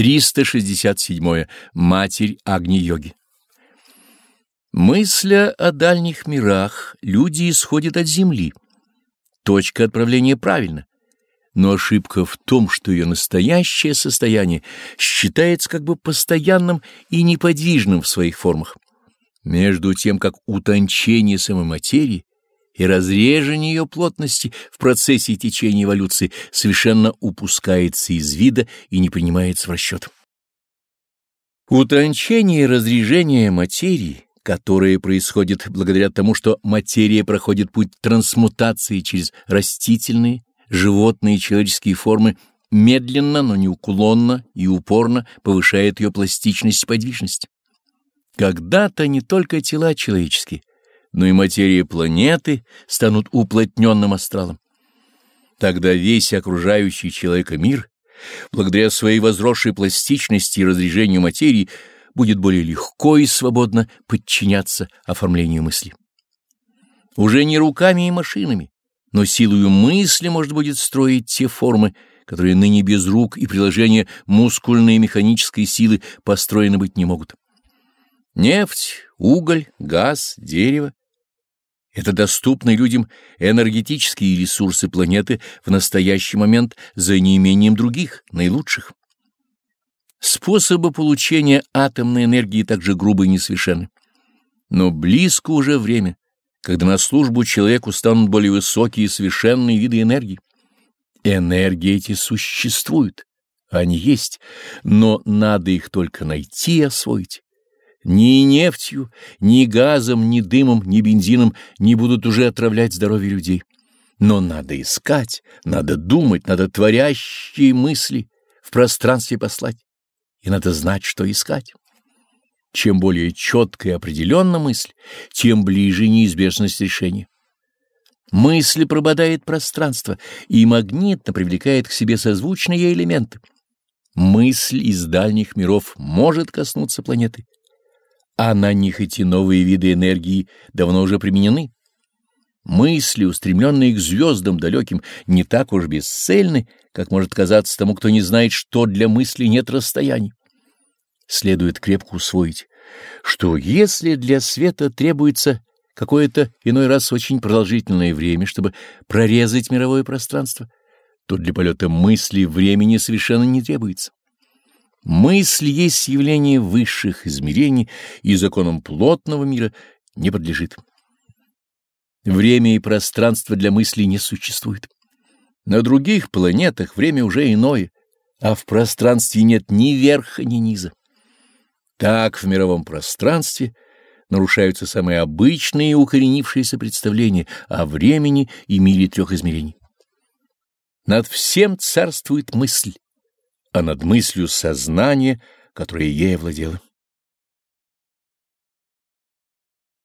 367. Матерь Агни-йоги. Мысля о дальних мирах, люди исходят от Земли. Точка отправления правильна. Но ошибка в том, что ее настоящее состояние считается как бы постоянным и неподвижным в своих формах. Между тем, как утончение самой материи и разрежение ее плотности в процессе течения эволюции совершенно упускается из вида и не принимается в расчет. Утончение и разрежение материи, которое происходит благодаря тому, что материя проходит путь трансмутации через растительные, животные и человеческие формы, медленно, но неуклонно и упорно повышает ее пластичность и подвижность. Когда-то не только тела человеческие, но и материя планеты станут уплотненным астралом. Тогда весь окружающий человека мир, благодаря своей возросшей пластичности и разрежению материи, будет более легко и свободно подчиняться оформлению мысли. Уже не руками и машинами, но силою мысли можно будет строить те формы, которые ныне без рук и приложения мускульной и механической силы построены быть не могут. Нефть, уголь, газ, дерево это доступны людям энергетические ресурсы планеты в настоящий момент за неимением других, наилучших. Способы получения атомной энергии также грубы и несовершенны. Но близко уже время, когда на службу человеку станут более высокие и совершенные виды энергии. Энергии эти существуют, они есть, но надо их только найти и освоить. Ни нефтью, ни газом, ни дымом, ни бензином не будут уже отравлять здоровье людей. Но надо искать, надо думать, надо творящие мысли в пространстве послать. И надо знать, что искать. Чем более четкая и определенна мысль, тем ближе неизбежность решения. Мысль прободает пространство и магнитно привлекает к себе созвучные элементы. Мысль из дальних миров может коснуться планеты а на них эти новые виды энергии давно уже применены. Мысли, устремленные к звездам далеким, не так уж бесцельны, как может казаться тому, кто не знает, что для мысли нет расстояний. Следует крепко усвоить, что если для света требуется какое-то иной раз очень продолжительное время, чтобы прорезать мировое пространство, то для полета мысли времени совершенно не требуется. Мысль есть явление высших измерений и законам плотного мира не подлежит. Время и пространство для мысли не существует. На других планетах время уже иное, а в пространстве нет ни верха, ни низа. Так в мировом пространстве нарушаются самые обычные и укоренившиеся представления о времени и мире трех измерений. Над всем царствует мысль а над мыслью сознание, которое ей овладело.